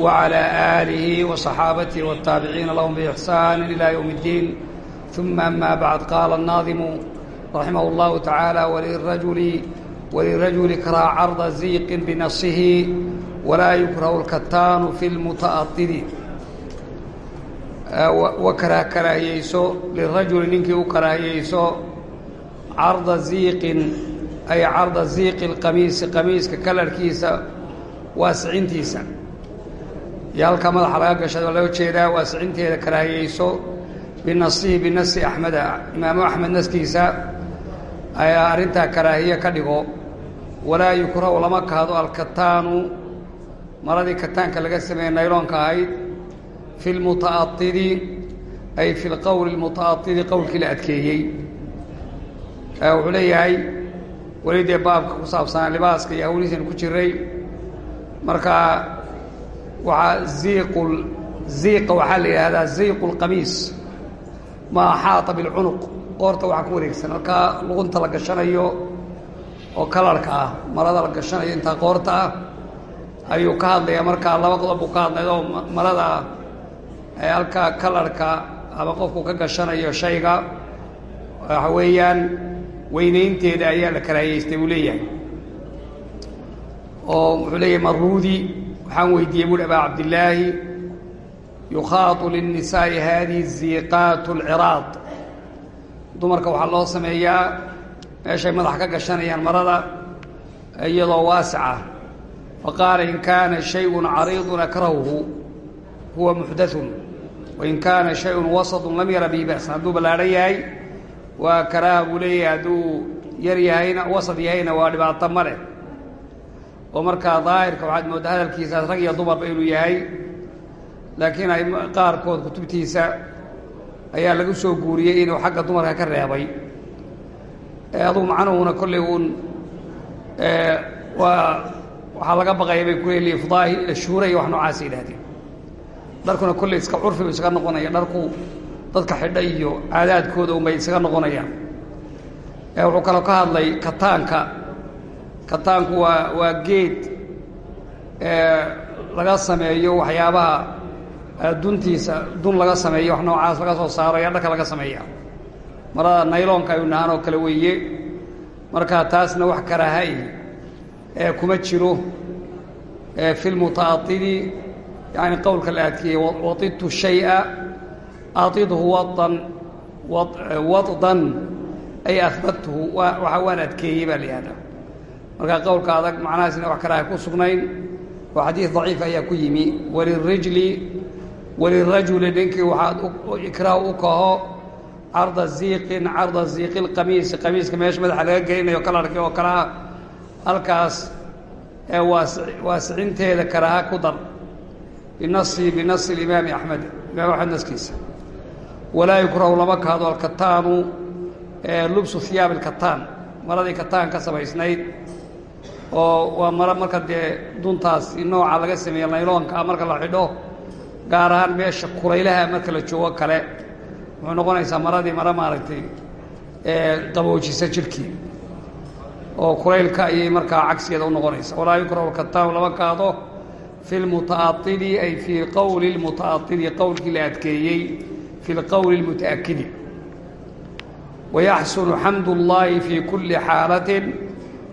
وعلى آله وصحابته والتابعين لهم بإحسان إلى يوم الدين ثم أما بعد قال الناظم رحمه الله تعالى وللرجل وللرجل كرى عرض زيق بنصه ولا يكره الكتان في المتأطل وكره كراهيسو للرجل نينكي وكراهيسو عرض زيق أي عرض زيق القميص قميص ككلر كيسا واسعينتيسا iyo madaxa laga gashada waa loo jeedaa waasicinteeda karaahiyeyso. Binasihi binasi axmeda imaamu axmed naskiisa ayaa arrintaa karaahiye ka dhigo. Walaa yukrahu lama kahdo alkataanu. Maradii kataanka laga sameeye nayloonka ahayd. Fi lmuta'aidi ay fi lqowli lmuta'aidi qowlkii la adkeeyey. Wuxuu leeyahay weli dee baabka ku saabsanaa libaaska iyo hawlihiisaynu ku jiray. Marka waxaa ziiqu ziiqa waxaa la yidhaahdaa ziiqu lqamiis maa xaata bilcunuq qoorta waxaa ku wareegsan. Halkaa luqunta la gashanayo oo kalarhka ah marada la gashanayo intaa qoorta ah ayuu ka hadlayaa. Markaa laba qodob buu ka hadlay oo marada halkaa kalarhka ama qofku ka gashanayo shayga waxa weeyaan weynaynteeda ayaa la karaahiyeystay buu leeyahay. Oo wuxuu leeyahay maruudi waxaan weydiiyey buuhi abaa cabdillaahi yukhaatu linnisaa'i haadihi ziiqaat alciraad. Dumarka waxaa loo sameeyaa meeshay madax ka gashanayaan marada iyadoo waasica faqaala in kaana shayun cariidun akrahuhu huwa muxdaثun wain kaana shayun wasatun lam yara bihi ba'san. Hadduu ballaadhan yahay waa karaaha buu leeyahay hadduu yar yahayna wasad yahayna waa dhibaato ma leh oo markaa daahirka waxaad mooddaa hadalkiisaas rag iyo dumarba inuu yahay laakiin ay qaarkood kutubtiisa ayaa lagu soo guuriyey inuu xagga dumarka ka reebay. Adugu macnuhuna kolley uun waa waxaa laga baqaya bay kule liifdaahi ila shuura iyo wax noocaasa yidhahdeen dharkuna kolley iska curfi bu isaga noqonaya dharku dadka xidha iyo caadaadkooda unbay isaga noqonayaan. Wuxuu kaloo ka hadlay kataanka kataanku waa waa geed laga sameeyo waxyaabaha duntiisa dun laga sameeyo wax noocaas laga soo saaro ayaa dharka laga sameeya. Marada nayloonka ayuu nahaan oo kale weeye. Marka taasna wax karaahay ee kuma jiro fi lmuta'aidi yani qowlka la adkeeyey waidtu shay'a aidhu wadan wadan ay ahbadtuhu waxa waan adkeeyey baa la yihahdaa markaa qowlka adag macnahaasina wax karaaha ku sugnayn oo xadiid daciif ayaa ku yimi. Walirijli walirajuli ninkii waxaad ikraah u kaho carda ziiqin carda ziiqi lqamiisi qamiiska meesha madaxa laga gelinayo kalarkii oo kale ah halkaas ee waas waasicinteeda karaaha ku dar. Binasi binasi imaami axmed imaam axmed naskiisa. Walaa yukrahu lama kahdo alkataanu lubsu hiyaabi lkataan maradii kataan ka samaysnayd oo waa maro marka dee duntaas nooca laga sameeye nayloonka marka la xidho gaar ahaan meesha kulaylaha marka la joogo kale wuxuu noqonaysaa maradii maro maaragtay qaboojisa jidhkii oo kulaylka ayay markaa cagsigeeda u noqonaysa walaa yukrahu lkataanu lama kaado fi lmuta'aidi ay fii qowli lmuta'aidi qowlkii la adkeeyey fi lqowli lmuta'akidi wayaxsunu xamd اllahi fi kuli xaalatin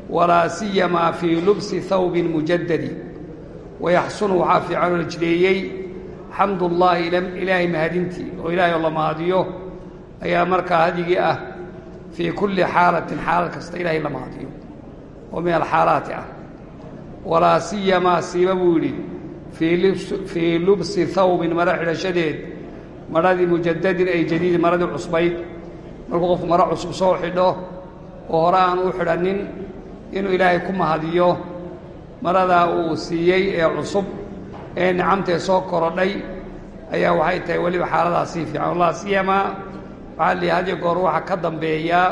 walaa siyamaa fii lubsi hawbin mujadadi wayaxsunu waxaa fiicanoo la jideeyey xamd ullaahi ilaahay mahadintii oo ilaahay oo la mahadiyo ayaa markaa hadigii ah fii kulli xaalatin xaalad kasta ilaahay la mahadiyo oo min alxaalaati ah. Walaa siyamaa siiba buu yidhi fii lubsi hawbin maro xidhashadeed maradii mujadadin ay jadiidin maradii cusbayd. Markuu qofku maro cusub soo xidho oo hore aan u xidhannin inuu ilaahay ku mahadiyo maradaa uu siiyey ee cusub ee nicamtee soo korodhay ayaa waxay tahay weliba xaaladaas sii fiican. Wallah siyamaa waxaa lihi hadiyo goor waxa ka dambeeyaa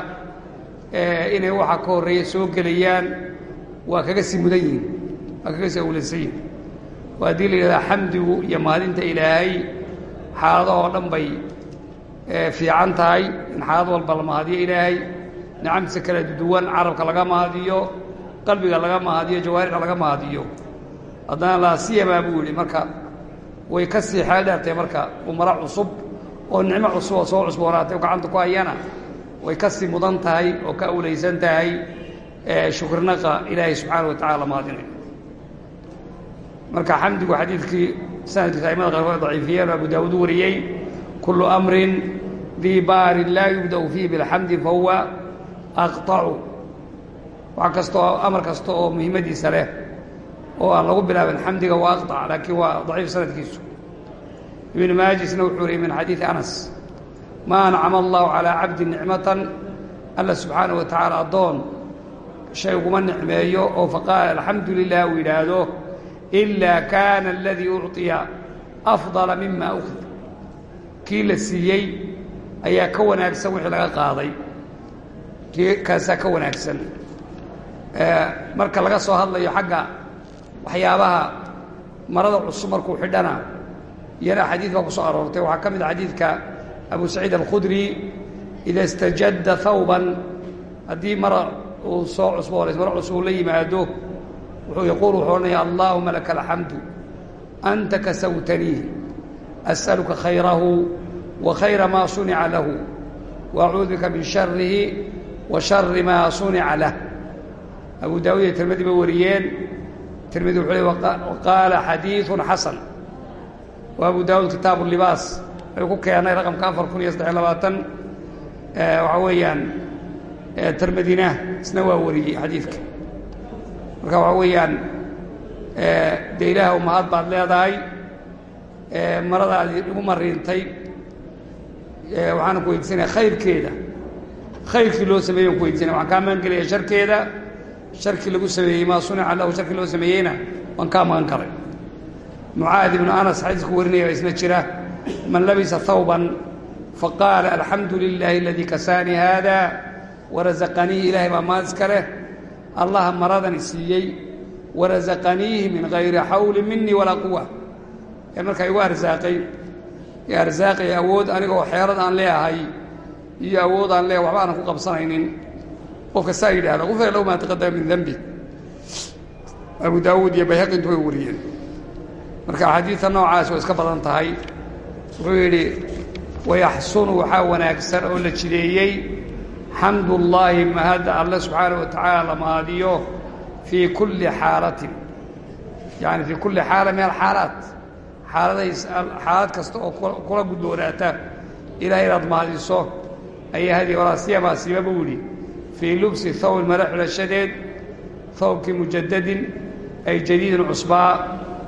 inay waxa ka horreeya soo gelayaan waa kaga sii mudan yihiin waa kaga sii awlansan yihiin waa haddii la yidhahdaa xamdigu iyo mahadinta ilaahay xaaladahoo dhan bay fiican tahay in xaalad walba la mahadiyo ilaahay nicamtiisa kala duwan carabka laga mahadiyo qalbiga laga mahadiyo jawaarixda laga mahadiyo haddana laa siyamaa buu yidhi marka way ka sii xeel dheertay marka umaro cusub oo nicmo cusub oo soo cusboonaatay oo gacanta ku hayana way ka sii mudan tahay oo ka awlaysan tahay shukirnaqa ilaahay subxaana wa tacala maadinay marka xamdigu xadiidkii sanadkiisa aimada qaarkood daciifiyeen abu daawuud wariyey kullu amrin dii baarin laa yubda'u fiihi bilxamdi fa huwa aqطacu wax kasta oo amar kasta oo muhiimadiisa leh oo aan lagu bilaabin xamdiga waa aqطac laakiin waa daciif sanadkiisu ibn maajisna wuxuu wariyey min xadiidi anas ma ancama allahu calaa cabdi nicmatan alla subxaana wa tacaala addoon shay uguma nicmeeyo oo faqaala alxamdu lilah uu yidhaahdo ilaa kaana aladii ucطiya afdala mima ukhid kii la siiyey ayaa ka wanaagsan wixii laga qaaday kii ka wanaagsan. Marka laga soo hadlayo xagga waxyaabaha marada cusub markuu xidhana iyana xadiid baa ku soo aroortay. Waxaa ka mid a xadiidka abu saciid alkhudri ida istajadda hawban haddii mara uu soo cusboonays mara cusub la yimaado wuxuu yaquul wuxuu odhanaya allaahuma laka alxamdu anta kasawtaniih as'aluka khayrahu wa khayra maa sunica lahu wa acuudu bika min sharihi wa shari maa sunica lah. Abu daawud iyo tirmidi ba wariyeen. Tirmidi wuxuu le qaala xadiiثun xasan. Wa abu daawud kitaabu libaas. Ayuu ku keenay raqamka afar kun iyo saddex iyo labaatan. Waxaa weeyaan tirmidina isna waa wariyey xadiidka. Marka waxaa weeyaan dee ilaah mahad baad leedahay. Maradaadi igu mariintay waxaana ku weydiisanaya khayrkii loo sameeyey aan ku weydiisanaya waxaan kaa magan gelaya sharkeeda. Sharkii lagu sameeyey maa sunica lahu sharkii loo sameeyeyna waan kaa magan galay mucaad ibnu anas xadiisku warinaya isna jira. Man labisa hawban faqaala alxamdu lilaahi aladii kasaanii haada warazaqaniihi ilaahay baa maad leh. Allaha maradani siiyey warazaqaniihi min hayri xawli minii walaa quwa ee markaa igu arsaaqay. Arsaaqay awood anigoo xeerad aan leeahay iyo awood aan leeahay waxba aanan ku qabsanaynin. Qofka saa yidhahda ufir lahu maa taqadama min dembi abu daawuud iyo bayhaqi intu way wariyeen. Marka axaadiidta noocaas way iska badan tahay. Wuxuu yidhi wayaxsunu waxaa wanaagsan oo la jideeyey. Xamdullaahi mahadda alle subxaanah wa tacaala la mahadiyo fii kulli xaalatin. Yani fii kulli xaala min alxaalaat. Xaaladays xaalad kasta oo kula gudboonaata ilahay inaad mahadiso ayaa hadiy walaa siyamaa siiba buu yidhi. Fii lubsi thawbin mara xidhashadeed thawbkii mujadadin ay jadiidin cusbaa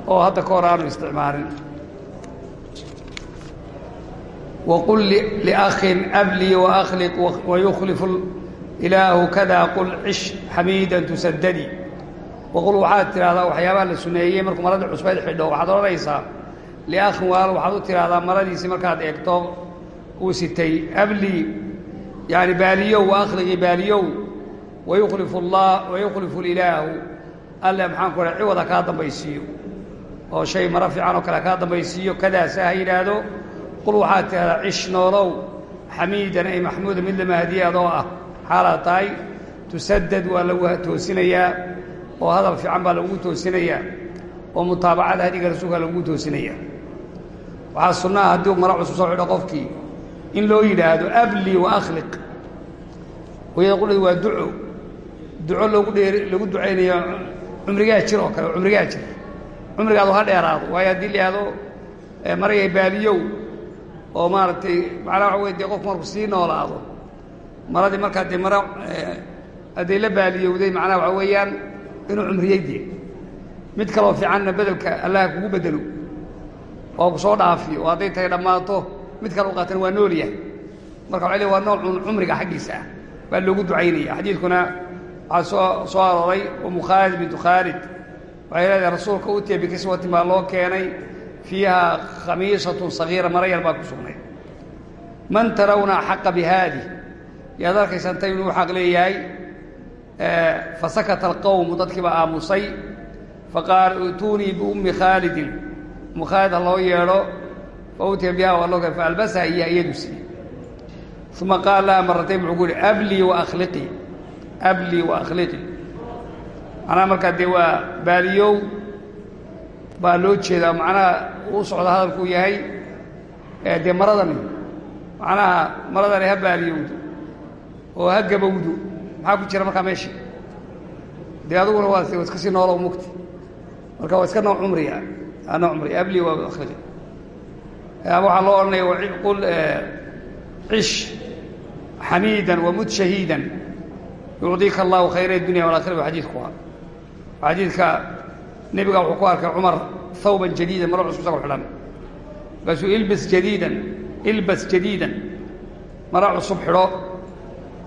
oo hadda ka hor aanu isticmaalin. Waqul liakhin ablii waakliq wayukhlifu ilaahu kada qul cish xamiidan tusadadi waqul waxaad tidhahdaa waxyaabaha la suneeyey markuu maradii cusbayd xidho waxaad odhanaysaa liakhin waal waxaad u tidhahdaa maradiisii markaad eegto uu sitay ablii yani baaliyow waakliqii baaliyow wayukhlifu llah wayukhlifu ilaahu alle maxaan ku dhaha ciwada kaa dambaysiiyo oo shay maro fiican oo kale kaa dambaysiiyo kadaasa ha yidhaahdo qul waxaad tidhahdaa cish noolow xamiidan ay maxmuuda mid la mahadiye adoo ah xaalaad tahay tusadad waa lagu toosinayaa oo hadal fiican baa lagugu toosinayaa oo mutaabacada hadiga rasuulka lagugu toosinayaa waxaa sunnaha xidho qofkii in loo yidhaahdo ablii wa akhliq. Hooyada qudhadi waa duco. Duco loogu dheer lagu ducaynayo cumrigaa jir oo kale oo cumrigaa jir cumrigaadu ha dheeraado waayo haddii la yihahdo marayay baaliyow oo maaragtay macnaha waxa wey dee qofku marku sii noolaado maradii markaa dee mara hadday la baaliyowday macnaha waxa weeyaan inuu cumriyey dee. Mid kaloo fiicanna bedelka allaha kugu bedelo oo ku soo dhaafiyo oo hadday tahay dhammaato mid kale u qaatana waa nool yahay. Marka waxa le waa nool cumriga xaggiisa ah. Baa loogu ducaynaya. Xadiidkuna waxaa soo soo arooray umu khaalid bintu khaalid. Waxay leedahay rasuulka utiya bikiswatin baa loo keenay fiiha khamiisatun sagiira mara baa ku sugnay. Man tarawna axaqa bi yaad arkaysaan ta inuu xaq leeyahay fasakata alqowmu dadkii baa aamusay. Faqaala ituunii biummi khaalidin. Ummu khaalid ha loo yeedho fa utiya biha keen faalbasaha iyo iyadu siiyey. Uma qaala maratayn wuxuu ku yihi ablii wa akhliqii ablii wa akhliqii macnaha markaa dee waa baaliyow baa loo jeedaa macnaha uu socdo hadalkuu yahay dee maradani macnaha maradani ha baaliyowdo oo ha gabowdo maxaa ku jira markaa meesha dee aduguna waa iska sii noolo mugti. Marka waa iska nooc cumriga nooc cumri abli waa akhriga ama waxaa loo odhanaya qul cish xamiidan wamut shahiidan. Yucdiika allahu khayra dunya walaakhira bu xadiidku waa. Xadiidka nebiga wuxuu ku arkay cumar hawban jadiidan maro cusub isagoo xidhan. Markaasuu ilbas jadiidan ilbas jadiidan maro cusub xidho.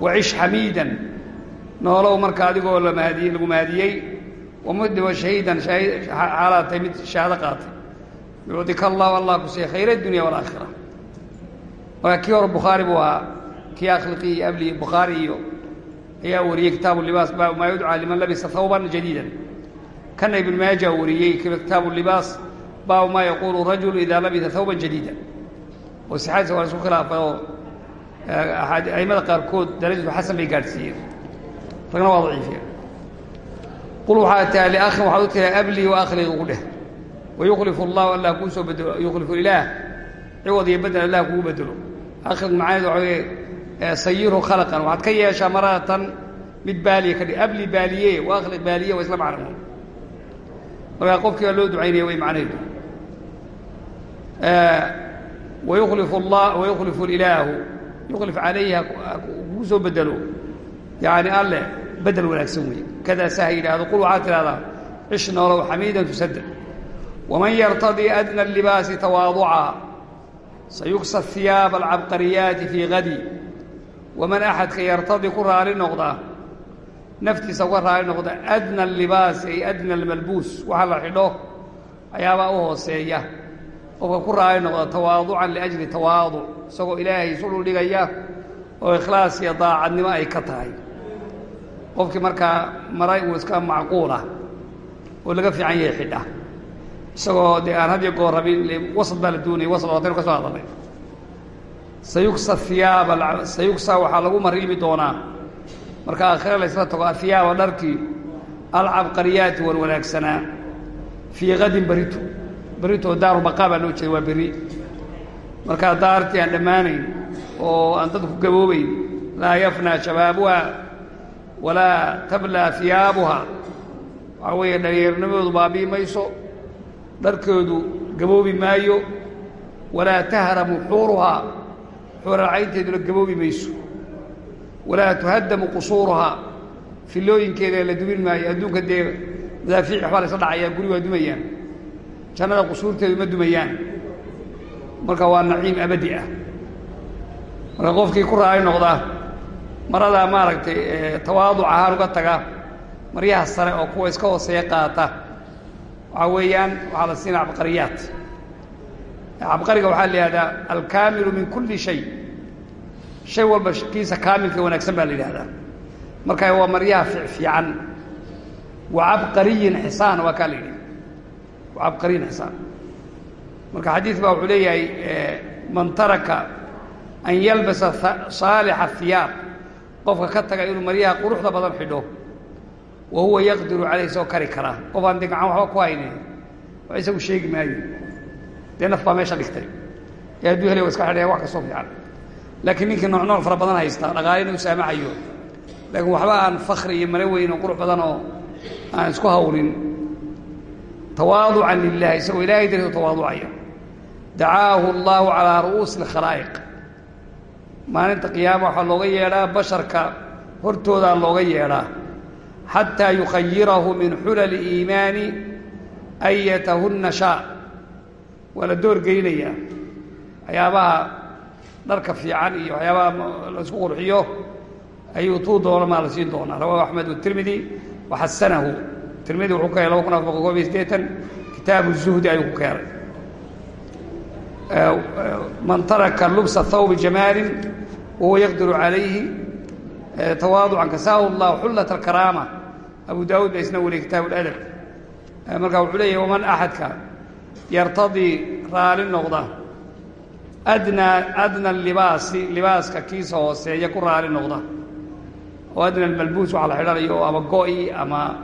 Wacish xamiidan noolow marka adigoo la mahadiyey lagu mahadiyey wamud wa shahiidan xaalaad mid shahaado qaatay yucdika allahu allah ku siiya khayra dunya walaakhira marka kii hore bukhaari buu ahaa kii akhliqi iyo abli bukhaari iyo ayaa wariyey kitaabu libaas baabu maa yudcaa liman labisa hawban jadiidan. Kana ibnu maaja wariyey kitaabu libaas baabu maa yaquulu rajulu idaa labisa hawban jadiida oo sixaadisa waa isku khilaafay oo aimada qaarkood darajadu xasan bay gaadhsiiyeen. Ragna waa daciifiyeen. Qul waxaa taa liakhin waxaad u tiraa ablii wa akhliq ugu dheh wayukhlifu allahu allah kuu soo bedelo yukhlifu ilaah ciwad iyo bedel allah kugu bedelo akhliq macnaheedu waxa weye sayirhu khalaqan waxaad ka yeeshaa maratan mid baaliya ka dhig abli baaliye wa akhliq baaliye waa isla macno markaa qofkii baa loo ducaynaya way macnaheedu wayukhlifu allah wayukhlifu ilaahu yuklif calayhi kugu soo bedelo yani alleh bedel wanaagsan weeye kadaasa ha yidhaahdo qul waxaad tidhahdaa cish noolow xamiidan tusadad waman yartadii adna libaasi tawaaduca sayugsa hiyaaba alcabqariyaati fii gadi waman axadka yartadii ku raali noqda naftiisa uga raali noqda adna libaasi ay adna almalbuus waxa la xidho ayaabaa u hooseeya qofka ku raali noqda tawaaducan liajli tawaaduc isagoo ilaahay isu dhuldhigaya oo ikhlaas iyo daacadnimo ay ka tahay qofkii markaa maray iska macquulah oo laga fiican yahay xidha isagoo dee aan had iyo goor rabin wasad baa la doonayay wasad ootaynu ka soo hadalnay sayugsa hiyaaba sayugsa waxaa lagu mariimi doonaa. Marka aakhire la tago ahiyaaba dharkii alcabqariyaati wanaagsanaa. Fii kadin berito berritoo daaru baqaa baa loo jeeda waa berri. Markaa daartii aan dhammaanayn oo aan dadku gaboobayn laa yafnaa shabaabuha walaa tablaa hiyaabuha waxaa weeye dhallinyarnimadoodu baabi'i dharkoodu gaboobi maayo walaa tahramu xuuruhaa xuuralcaynteeduna gaboobi mayso. Walaa tuhaddamu qusuuruhaa fillooyinkeeda la dumin maayo adduunka dee madaafiic waxbaa la isla dhacayaa guri waa dumayaan. Jannada qusuurteedu ma dumayaan. Marka waa naciim abadi ah. Marka qofkii ku raali noqda maradaa maaragtay tawaaduc ahaan uga taga maryaha sare oo kuwa iska hooseeya qaata waxaa weeyaan waxaa la siinaa cabqariyaat cabqariga waxaa la yidhahdaa alkaamilu min kulli shay. Shay walba kiisa kaamilka wanaagsan baa la yidhahdaa marka waa maryaha fiicfiican wa cabqariyin xisaan waa kaa la yidhi. Wa xisaan marka xadiid baa wuxuu leeyahay man taraka an yalbasa saalixa hiyaab qofka ka taga inuu maryaha quruxda badan xidho wa huwa yaqdiru calayh isagoo kari karaa qof aan de waxba ku haynin waa isagu sheegi maayo dee naf meesha dhigtay ee hadduu helay iska xidhaya wax kastoo fiican laakiin ninkii nooc nooc fara badan haysta dhaqaalina u saamaxayo laakiin waxba aan fakri iyo mare weyn oo qurux badan oo aan isku hawlin tawaaducan lilahi isagoo ilahay darteed u tawaaducaya dacaahu allahu calaa ru'uusi alkhalaa'iq maalinta qiyaama waxaa looga yeedhaa basharka hortoodaa looga yeedhaa xataa yukhayirahu min xulali iimaani ayatahunna shaa waa la doorgeynayaa waxyaabaha dharka fiican iyo waxyaabaha la isku qurxiyo ayuu tuu doona maa la siin doonaa rawahu axmed watirmidi waxasanahu tirmidi wuxuu keenay laba kun afar boqol koob iyo siddeetan kitaabu zuhdi ayuu ku keenay man taraka lubsa hawbi jamaalin wahuwa yaqdiru calayhi tawaaducan kasaahu llahu xullat alkaraama abu daawuud baa isna wariyey kitaabu ladab marka wuxuu leeyahy waman axadka yartadii raali noqda? Adnaa adna libaasi libaaska kiisa hooseeya ku raali noqda? Oo adna almalbuus waxa la xidhanayo ama go-i ama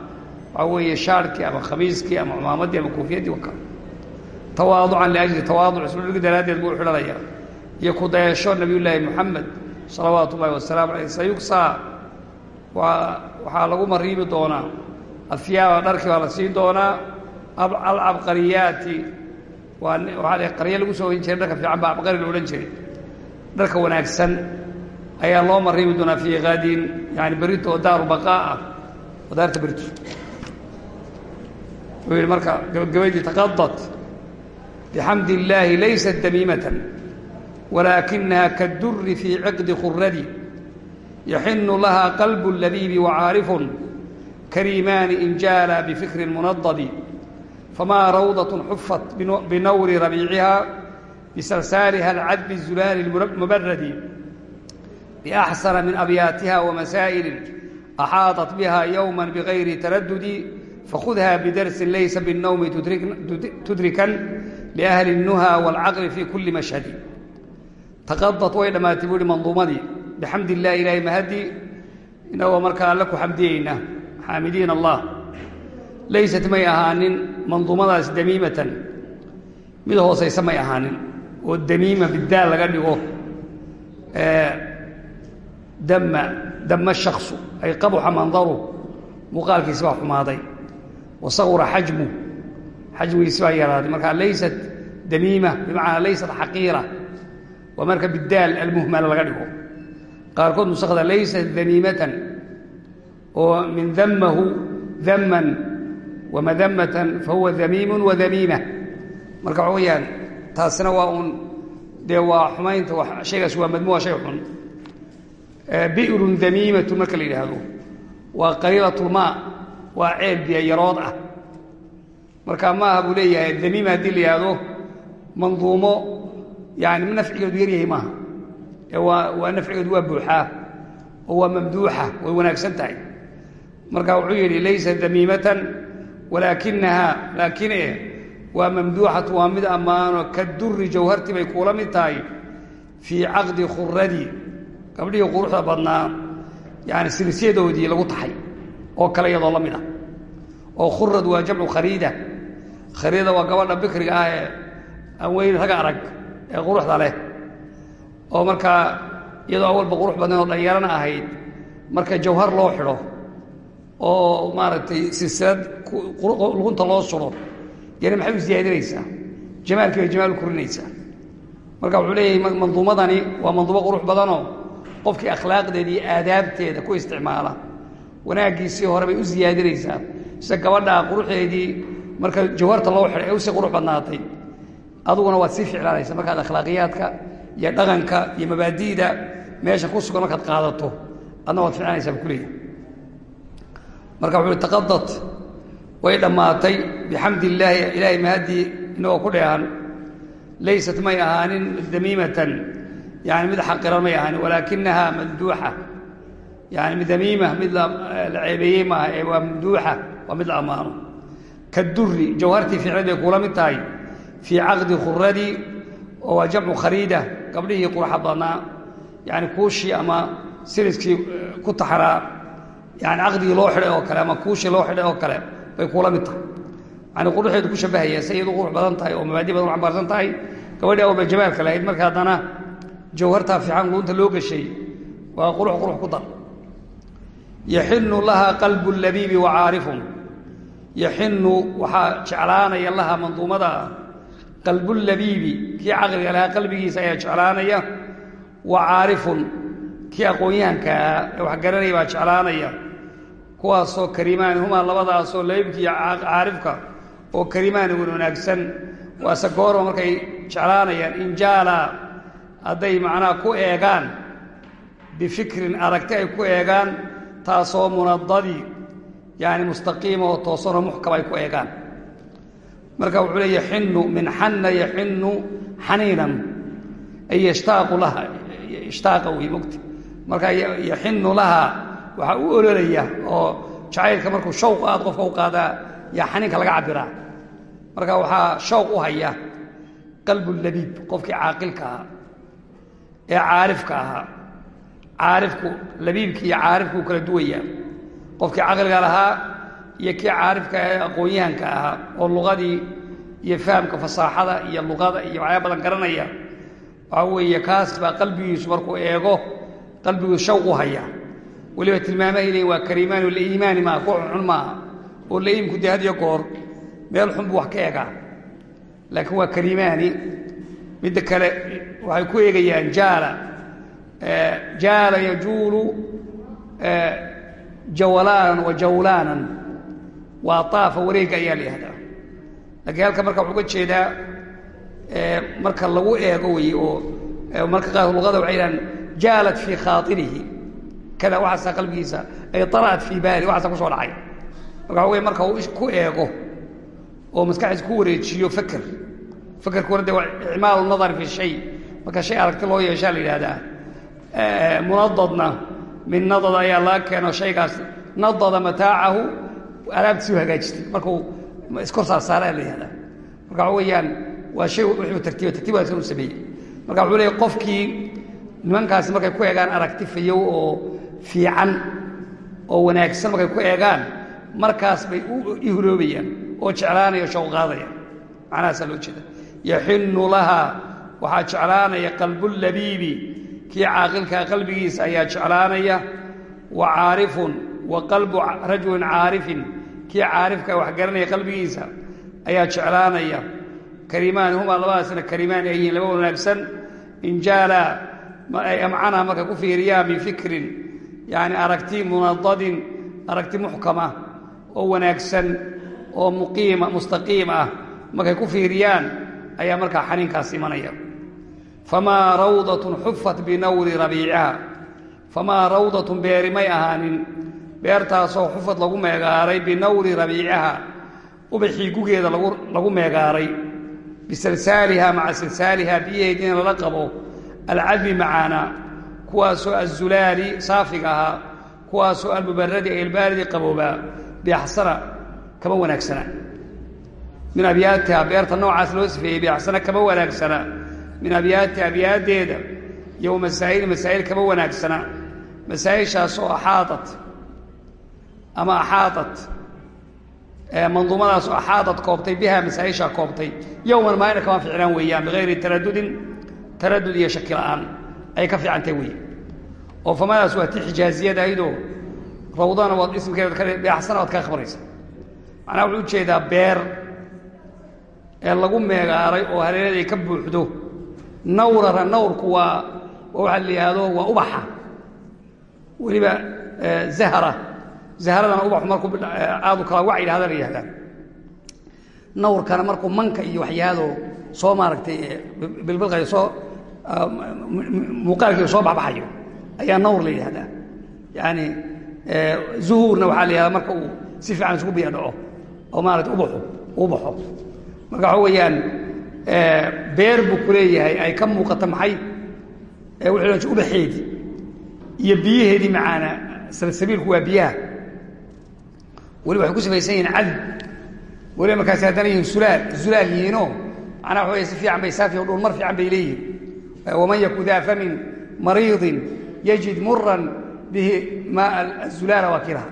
waxaa weeye shaarhkii ama khamiiskii ama cumaamadii ama kuufiyaddii waka tawaaducan liajli tawaaduc isudhigi daraaddeed buu xidhanaya iyo ku dayasho nabiy llaahi salawaatu ullahi wasalaamu caleyh sayugsaa waa waxaa lagu mariibi doonaa. Afyaaba dharkii baa la siin doonaa. Alcabqariyaati waa waxaa qarya lagu soo ohan jiray dharka fiican baa abqari la odhan jiray. Dharka wanaagsan ayaa loo mariibi doonaa fii kaadin yani berito daaru baqaa ah. Oo berito wuxuu yidhi marka gabagabadii taqadat bixamdi illaahi laysat damiimatan walaakinaha kadduri fii ciqdi khuradi yaxinu laha qalbu labiibi wacaarifun kariimaani in jaala bifikrin munadadi famaa rawdaة xufat binawri rabiiciha bisalsaaliha alcadbi الzulaali اlmubaradi biaxsana min abyaatiha wamasaa'ili axaaطat biha yowma bigayri taradudi fakhudha bidarsin laysa biالnowmi tudrikan liahli الnuha wاlcaqli fi kuli mashhadi taqadad way dhammaatay buu ihi manduumadii bixamdi illahi ilaahay mahadii inagoo markaa alle ku xamdiyeyna. Xaamidiin allah. Laysat may ahaanin manduumadaas damiimatan. Mid hoosaysa may ahaanin oo damiima bidaal laga dhigo damma damma shaksu ay qabuxa mandaru muuqaalkiisi baa xumaaday. Wa sawura xajmu xajmigiisi baa yaraaday. Markaa laysat damiima bimacnaa laysat xaqiira waa marka qaarkood nusakda laysat damiimatan oo min dammahu damman wamadamatan fahuwa damiimun wadamiima marka waxa weyaan taasina waa uun dee waa xumaynta shaygaas waa madmu waa shay xun. Bi'run damiimatu marka la yidhaahdo waa qaliilatulmaa waa ceel biyo yarood ah. Marka maaha buu leeyahay damiima haddii la yidhaahdo manduumo yani nafcigeedu yaryahay maaha waa nafcigeedu waa buuxaa oo waa mamduuxa way wanaagsan tahay. Marka wuxuu yidhi laysa damiimatan walaakinaha laakin e waa mamduuxatu waa mid ammaano ka duri jawhartii bay kuula mid tahay fii caqdi khuradi gabdhihii quruxda badnaa yani silsyadoodii lagu taxay oo kale iyadoo la mid ah. Oo oo markaa iyadoo awalba qurux badnayn oo dhanyarana ahayd marka jawhar loo xidho oo maaragtay silsilad lugunta loo suro yani maxay u siyaadinaysaa jamaalkii bay jamaal u korinaysaa. Marka wuxuu leeyahay manduumadani waa manduumo qurux badanoo qofkii akhlaaqdeeda iyo aadaabteeda ku isticmaala. Wanaaggiisii hore bay u siyaadinaysaa sida gabadhaa quruxdeedii marka jawharta loo xidhay ee u sii qurux badnaatay. Aduguna waad sii ficlaanaysa markaad akhlaaqiyaadka iyo dhaqanka iyo mabaadi'da meesha ku sugan markaad qaadato adna waad ficlaanaysaa buu ku leeyahay. Marka wuxuu taqadad way dhammaatay bixamdi illaahi ilaahay mahadii inagoo ku dheehan laysat may ahaanin damiimatan yani mid xaqiran may ahaanin walaakinaha mamduuxa yani mid damiima mid la ceebeeyey maaha ee waa mamduuxa waa mid la ammaano. Kaduri jawhartii fiicneed bay kuula mid tahay fii caqdi khuradi oo waa jamcu khariida gabdhihii quruxa badnaa yani kuushii ama siliskii ku taxraa yani caqdigii loo xidhay oo kale ama kuushii loo xidhay oo kale bay kuula mid tahay. Yani quruxeedu ku shabahaya say iyadu qurux badan tahay oo mabaadi badan u xambaarsan tahay gabadhii awalba jamaalka lahayd. Marka haddana jawhartaa fiican luunta loo gashay waa qurux qurux ku dar. Yaxinu laha qalbu labiibi wacaarifun yaxinu waxaa jeclaanaya laha manduumada. ah qalbulabiibi kii caqliga lahaa qalbigiisa ayaa jeclaanaya wa caarifun kii aqoon-yahanka ahaa ee wax garanaya baa jeclaanaya kuwaasoo kariimaani humaa labadaasoo labiibka iyo caarifka oo kariimaani wan wanaagsan waase goorba markay jeclaanayaan injaala hadday macnaha ku eegaan bifikrin aragti ay ku eegaan taasoo munadadii yani mustaqiima oo toosanoo muxkam ay ku eegaan marka wuxuu le yaxinu min xanna yaxinu xaniinan. Ay yashtaaqu laha ishtaaqa wey mogta marka yaxinu laha waxaa u ololaya oo jacaylka markuu shawq aad qofka u qaadaa yaa xaniinka laga cabbiraa marka waxaa shawq u haya qalbulabiib qofkii caaqilka ahaa ee caarifka ahaa caarifku labiibki iyo caarifku kala duwayaa qofkii caqliga lahaa iyo kii caarifka ee aqoon-yahanka ahaa oo luqadii iyo fahamka fasaaxada iyo luqada iyo waxyaa badan garanaya waxaa weeye kaas baa qalbigiisu markuu eego qalbigiisu shawq u haya. Weliba tilmaamahay leeyiin waa kariimaanu liimaani maaha kuwa xunxun maaha oo la'iimku dee had iyo goor meel xun buu wax ka egaa laakiin waa kariimaani. Midda kale waxay ku eegayaan jaala jaala yajuulu jawlaanan wa jawlaanan waa taafa wareega ayaa la yihahdaa. Laakiin halka marka wuxuu uga jeedaa marka lagu eego wey oo marka qaar luqada waxay yidhahaan jaalat fii khaairihi kada waxaasaa qalbigiisa ay طalcat fii baali waxaasa ku soo dhacay. Marka waxa wey marka uu ku eego oo maskaxdiisa ku wareejiyo feker fekerkuna de waa icmaalu nadari fi shay. Marka shay aragti loo yeeshaa la yidhahdaa munadadna min nadad ayaa laga keeno shaygaas. Nadada mataacahu alaabtiisi u hagaajistay markuu iskor saarsaara la yihahdaa. Marka waxa weeyaan waa shay wuxuu tartiiba tartiib wanaagsan u sameeyey. Marka wuxuu leeyahy qofkii nimankaasi markay ku eegaan aragti fayow oo fiican oo wanaagsan markay ku eegaan markaas bay u ihuloobayaan oo jeclaanaya o shawqaadaya macnahaasaa loo jeeda yaxinu laha waxaa jeclaanaya qalbulabiibi kii caaqilkaa qalbigiisa ayaa jeclaanaya. Wa caarifun wa qalbu rajulin caarifin kii caarifka wax garanaya qalbigiisa ayaa jeclaanaya. Kariimaani humaa labadaasna kariimaani ay yihiin laba wanaagsan. Injaala ay amcana markay ku fiiriyaan bifikrin yacni aragti munadadin aragti muxkama oo wanaagsan oo muqiima mustaqiim ah. Markay ku fiiriyaan ayaa markaa xaniinkaas imanaya. Famaa rawdatun xufat binawri rabiiciha famaa rawdatun beeri may ahaanin beertaasoo xufad lagu meegaaray binawri rabiiciha ubaxii gugeeda lagu meegaaray. Bisalsaaliha maca salsaaliha biyaheed in lala qabo alcadmi macaana kuwaasoo azulaali saafiga ahaa kuwaasoo almubaradi ee ilbaaridi qaboobaa biaxsana kama wanaagsana. Min abyaatiha beerta noocaas loo sifeeyey biaxsana kama wanaagsana. Min abyaatiha abyaaddeeda iyo masaa'il masaa'il kama wanaagsana. Masaa'ishaasoo axaadat ama axaadat. Manduumadaasoo axaadat koobtay biha masaa'ishaa koobtay. Yowman maalina kama ficnaan weeyaan bikayri taradudin taradud iyo shaki la'aan. Ay ka fiicantay wey oo famadaas waa ti xijaaziyad ahaydoo rawdana waad ismkeeda biaxsana waad kaa khabaraysa macnaha wuxuu u jeedaa beer ee lagu meegaaray oo hareerada ay ka buuxdo. Nawrara nawrku waa waxaa la yidhaahdo waa ubaxa. Weliba zahra zahradana ubaxu markuu aadu kala wac yidhahda la yihahdaa nawrkana markuu manka iyo waxyaadoo soo maaragtay bilbilqayo soo muuqaalkiiba soo baxbaxayo ayaa nawr la yidhahdaa yaani zuhuurna waxaa la yihahdaa marka uu si fiican isugu biya dhaco oo maarata ubaxu uu baxo marka waxa weeyaan beer buu ku leeyahay ay ka muuqato maxay? Wuxuu ubaxeedii iyo biyaheedii macaana salsabiilku waa biyaha weli waxay ku sifaysan yihiin cadb weliba markaasi haddana yihiin sulaal zulaal yihiinoo waxa si fiican bay saafi dhul mar fiican bay leeyihiin waman yaku daa famin mariidin yajid muran bihi maa azulaala waa kiraha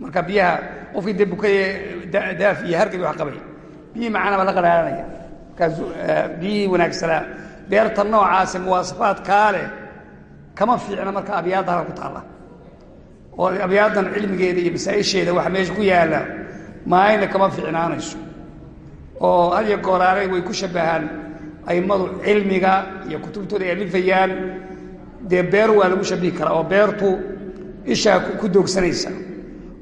marka biyaha qofkii dee bukaye daaf iyo qabay biyihii macaana baa la qarhaaranaya markaa biyihii wanaagsanaa beerta noocaasi muwaasafaad kaa leh kama fiicna marka abyaadda ku taalla oo abyaaddan cilmigeeda iyo masaa-isheeda waxa meesha ku yaalla maayna kama fiicnaanayso. Oo had iyo gooraanay way ku shabbahaan a'immadu cilmiga iyo kutubtooda ay alifayaan dee beer waa lagu shabihi karaa oo beertu ishaa ku doogsanaysa.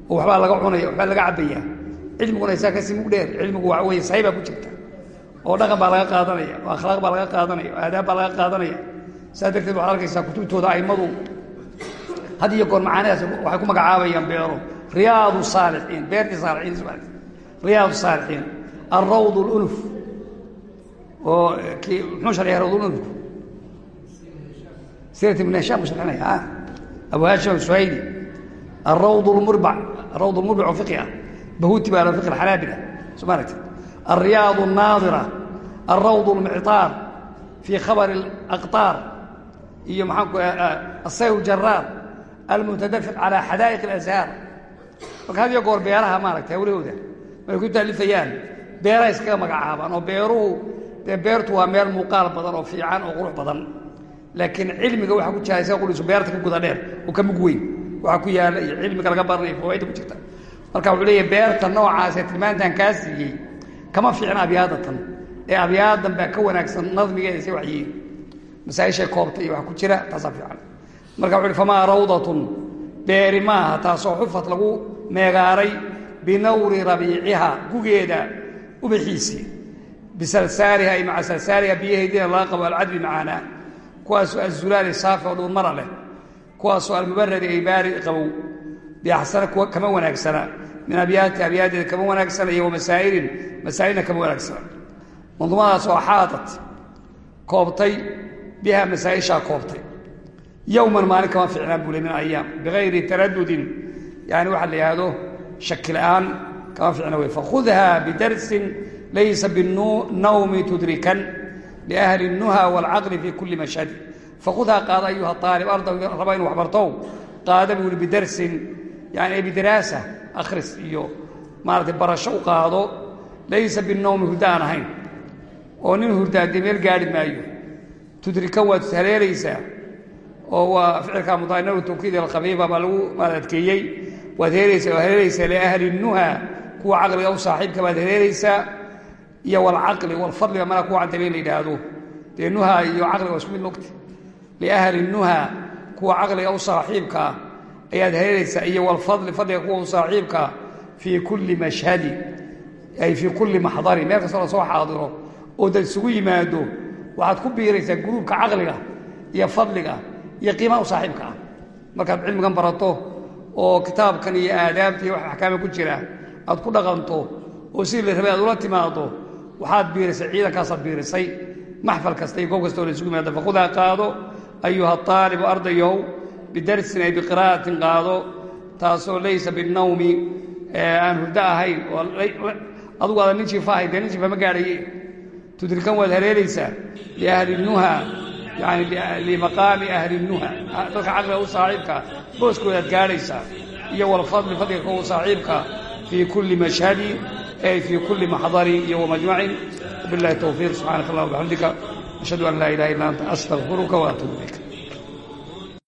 Oo waxbaa laga cunaya waxbaa laga cabbaya cilmiguna isaa ka sii mug dheer cilmigu waxa weye baa ku jirta. Oo dhaqan baa laga qaadanaya oo akhlaaq baa laga qaadanaya oo aadaab baa laga qaadanaya. Saas darteed waxaad arkaysaa kutubtooda a'immadu had iyo goor macaanidaas waxay ku magacaabayaan beero riyaadu saalixiin beertii saalixiin riyaadu saalixiin alrawd اlunuf oo kii muxuu sharxay rawd ulunufku sirat ibn hishaam buu sharxinaya ah abu hashim suhayli alrawd lmurbac alrawd lmurbac oo fiqi ah bahuuti baa fiqi alxanaabila soo ma aragtid alriyaad الnaadira alrawd اlmicطaar fii khabar اlaqطaar iyo maxaan ku asayr jaraar almutadafiq calى xadaa'iq اlazhaar marka had iyo goor beeraha maaragtay hawlahooda markay ku taalifayaan beeraha iskaga magacaabaan oo beeruhu dee beertu waa meel muuqaal badan oo fiican oo qurux badan laakiin cilmiga waxaa ku jira isaga qulisu beerta ka guda dheer oo ka mug weyn waxaa ku yaalla iyo cilmiga laga baranaya fawaaidda ku jirta marka wuxuu leeyahy beerta noocaas ee tilmaantan kaa siiyey iyo marka wuxu uhi famaa rawdatun. Beeri maaha taasoo xufad lagu meegaaray binawri rabiiciha gugeeda ubaxiisii. Bisalsaaliha ay maca salsaaliha biyaheediina laga qabo alcadbi macaanaa kuwaasoo azulaali saafi oo dhuunmara leh. Kuwaasoo almubaradi ay baari qabow. Biaxsana kuwa kama wanaagsana. Min abyaati abyaadeeda kama wanaagsana iyo wamasaa'ilin masaa'ilna kama wanaagsana. Manduumadaas oo axaadat koobtay biha masaa'ishaa koobtay yowman maalin kama ficnaan buu le min ayaam biayri taradudin yani waxa la yidhaahdo shaki la'aan kama ficna wey fakhudha bidarsin laysa binawmi tudrikan liahli اnuha wاlcaqli fi kuli mashhadi fakhudha qaada ayuha aalib ardayga raba inu waxbartow qaada buu i bidarsin yani bidaraasa akhris iyo maarata barasho qaado laysa binawmi hurda aan oo nin hurdaade meel gaari maayo tudrikan waad oo waa ficilka mudainaru tawkiid alkhafiifa baa lagu maad adkeeyey. Waad heelaysaa oo haleelaysaa liahli nuha kuwa caqliga u saaxiibka baad haleelaysaa iyo walcaqli walfadliga malaa kuwa in la yidhaahdo. Dee nuha iyo caqliga waa isku mid mogta liahli nuha kuwa caqliga u saaxiibkaa ayaad haleelaysaa iyo walfadli fadliga kuwa u saaxiibkaa fii kulli mashhadi ay fii kulli maxdari meel kastoo la soo xaadiro oo dad isugu yimaado waxaad ku biiraysaa guruubka caqliga iyo fadliga iyo qiimaha u saaxiibka ah. Markaad cilmigan barato oo kitaabkan iyo aadaabta iyo wax axkaama ku jira aad ku dhaqanto oo sidii la rabay aad ula timaado waxaad biirisay ciidankaasaad biirisay maxfal kasta iyo goob kasta oo la isugu yimaado fakudaa qaado ayuha aalibu ardayow bidarsin ay biqira'atin qaado taasoo laysa binawmi aan hurdo ahayn oo adugu aada nin jiifa dee nin jiifa ma gaadhaye tudrikan waad haleelaysaa liahli nuha yani limaqaami ahli nuha dadka caqliga u saaxiibka booskoodaad gaadhaysaa iyo walfadli fadliga kuwa saaxiibka fii kulli mashhadi ay fii kulli maxdarin iyo wamajmacin wabillahi towfiiq subxaanaka allah bxamdika ashhadu an laa ilaha illa anta astaqfiruka waatuubu ilayk